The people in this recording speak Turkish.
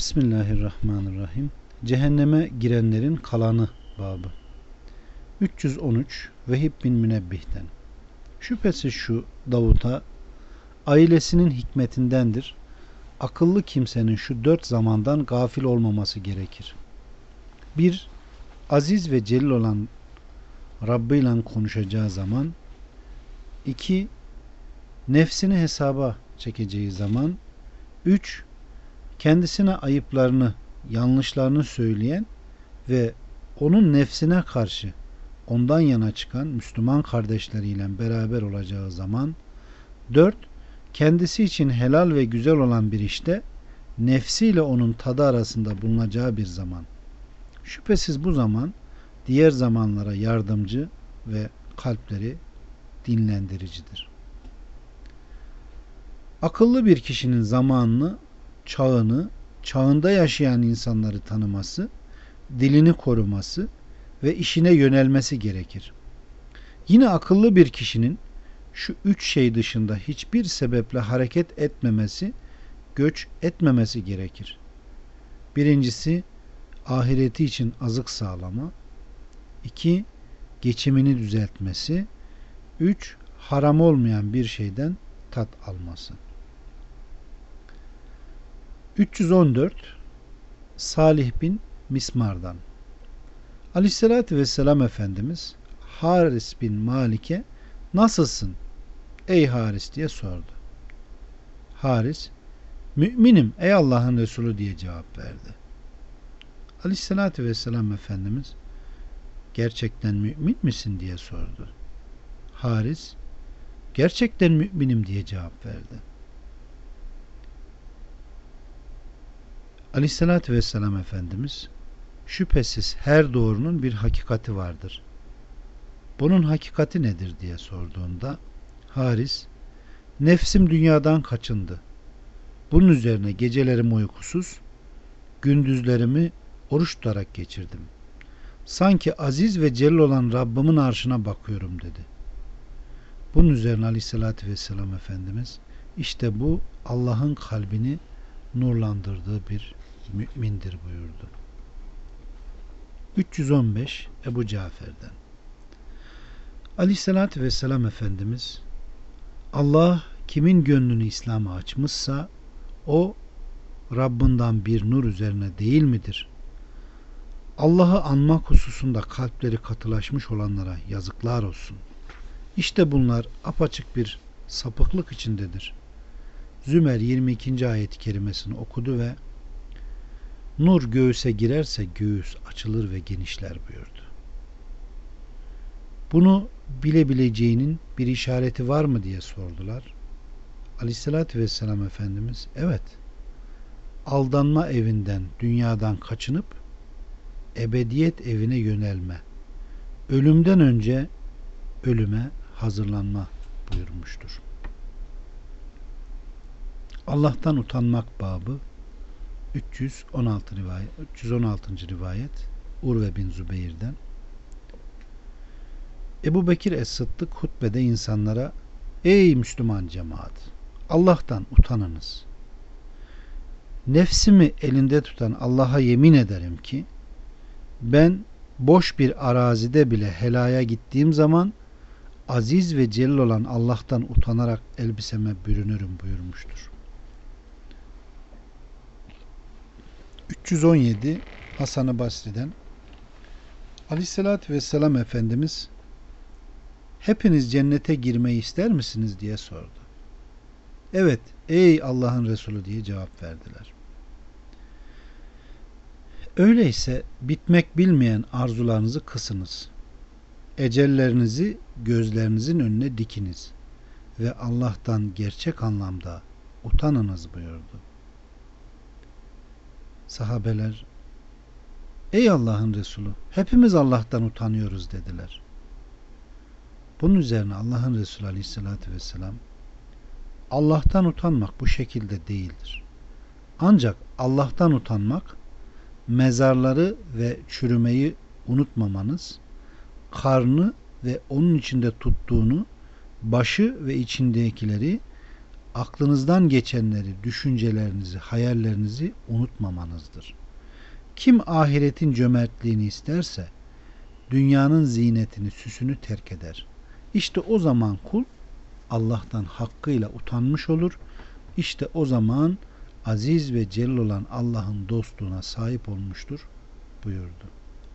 Bismillahirrahmanirrahim. Cehenneme girenlerin kalanı babı. 313 Vehib bin Münebbih'ten. Şüphesiz şu Davut'a ailesinin hikmetindendir. Akıllı kimsenin şu dört zamandan gafil olmaması gerekir. Bir, aziz ve celil olan Rabbi ile konuşacağı zaman. iki nefsini hesaba çekeceği zaman. Üç, kendisine ayıplarını, yanlışlarını söyleyen ve onun nefsine karşı ondan yana çıkan Müslüman kardeşleriyle beraber olacağı zaman dört kendisi için helal ve güzel olan bir işte nefsiyle onun tadı arasında bulunacağı bir zaman. Şüphesiz bu zaman diğer zamanlara yardımcı ve kalpleri dinlendiricidir. Akıllı bir kişinin zamanını çağını, çağında yaşayan insanları tanıması, dilini koruması ve işine yönelmesi gerekir. Yine akıllı bir kişinin şu üç şey dışında hiçbir sebeple hareket etmemesi, göç etmemesi gerekir. Birincisi ahireti için azık sağlama. iki Geçimini düzeltmesi. Üç Haram olmayan bir şeyden tat alması. 314 Salih bin Mismar'dan Aleyhisselatü Vesselam Efendimiz Haris bin Malik'e nasılsın ey Haris diye sordu. Haris müminim ey Allah'ın Resulü diye cevap verdi. Aleyhisselatü Vesselam Efendimiz gerçekten mümin misin diye sordu. Haris gerçekten müminim diye cevap verdi. Aleyhissalatü Vesselam Efendimiz şüphesiz her doğrunun bir hakikati vardır. Bunun hakikati nedir diye sorduğunda Haris nefsim dünyadan kaçındı. Bunun üzerine gecelerim uykusuz, gündüzlerimi oruç tutarak geçirdim. Sanki aziz ve celil olan Rabbimin arşına bakıyorum dedi. Bunun üzerine aleyhissalatü vesselam Efendimiz işte bu Allah'ın kalbini nurlandırdığı bir mümindir buyurdu. 315 Ebu Cafer'den Aleyhissalatü Vesselam Efendimiz Allah kimin gönlünü İslam'a açmışsa o Rabbinden bir nur üzerine değil midir? Allah'ı anmak hususunda kalpleri katılaşmış olanlara yazıklar olsun. İşte bunlar apaçık bir sapıklık içindedir. Zümer 22. ayet-i kerimesini okudu ve Nur göğüse girerse göğüs açılır ve genişler buyurdu. Bunu bilebileceğinin bir işareti var mı diye sordular. Aleyhissalatü vesselam Efendimiz evet aldanma evinden dünyadan kaçınıp ebediyet evine yönelme ölümden önce ölüme hazırlanma buyurmuştur. Allah'tan utanmak babı 316 rivayet 316. rivayet Urve bin Zübeyir'den Ebu Bekir Es-Sıddık hutbede insanlara Ey Müslüman cemaat Allah'tan utanınız. Nefsimi elinde tutan Allah'a yemin ederim ki ben boş bir arazide bile helaya gittiğim zaman aziz ve celil olan Allah'tan utanarak elbiseme bürünürüm buyurmuştur. 317 Hasan-ı Basri'den Aleyhisselatü Vesselam Efendimiz hepiniz cennete girmeyi ister misiniz diye sordu. Evet ey Allah'ın Resulü diye cevap verdiler. Öyleyse bitmek bilmeyen arzularınızı kısınız. Ecellerinizi gözlerinizin önüne dikiniz ve Allah'tan gerçek anlamda utanınız buyurdu sahabeler Ey Allah'ın Resulü hepimiz Allah'tan utanıyoruz dediler. Bunun üzerine Allah'ın Resulü Aleyhisselatü Vesselam Allah'tan utanmak bu şekilde değildir. Ancak Allah'tan utanmak mezarları ve çürümeyi unutmamanız, karnı ve onun içinde tuttuğunu, başı ve içindekileri aklınızdan geçenleri, düşüncelerinizi, hayallerinizi unutmamanızdır. Kim ahiretin cömertliğini isterse dünyanın zinetini, süsünü terk eder. İşte o zaman kul Allah'tan hakkıyla utanmış olur. İşte o zaman aziz ve celil olan Allah'ın dostluğuna sahip olmuştur buyurdu.